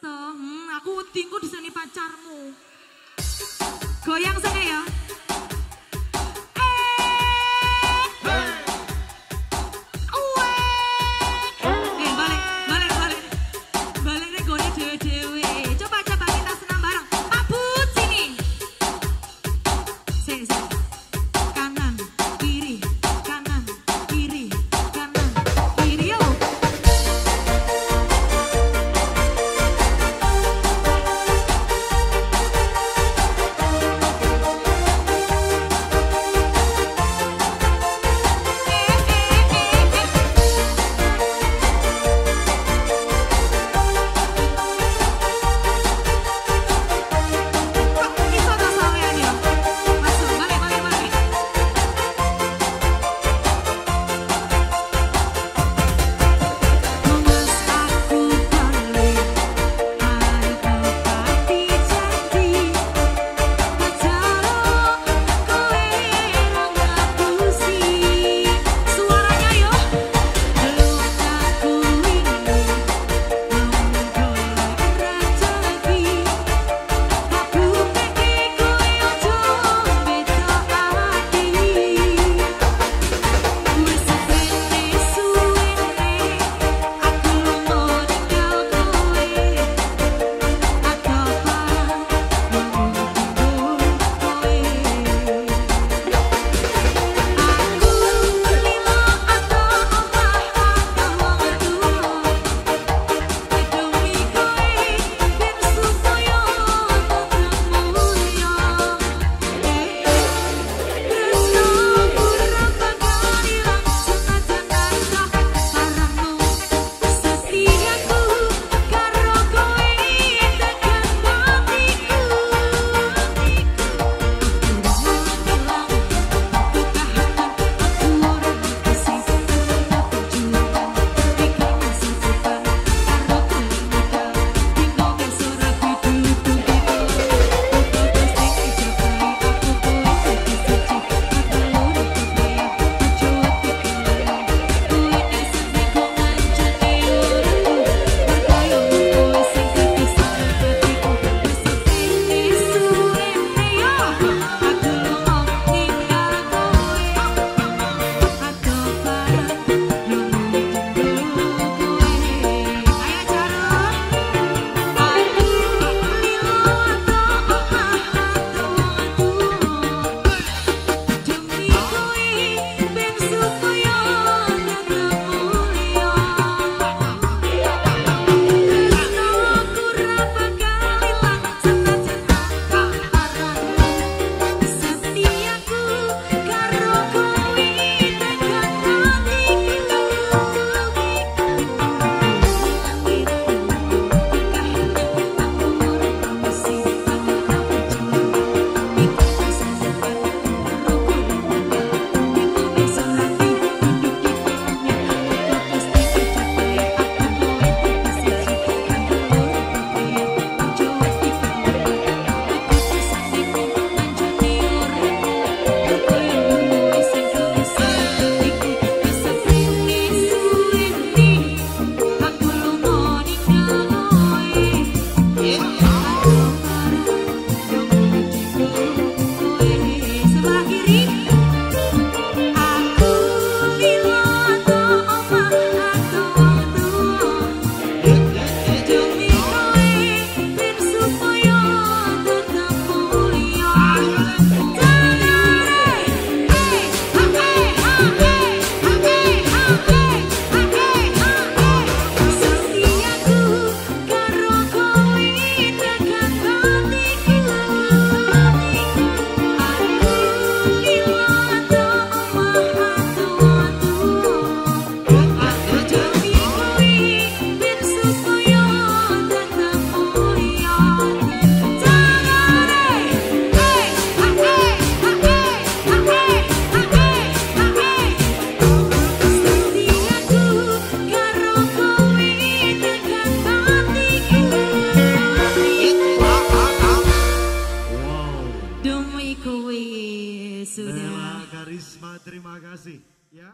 Hmm, aku wedi engko disani pacarmu. Goyang sana ya. kasih ya.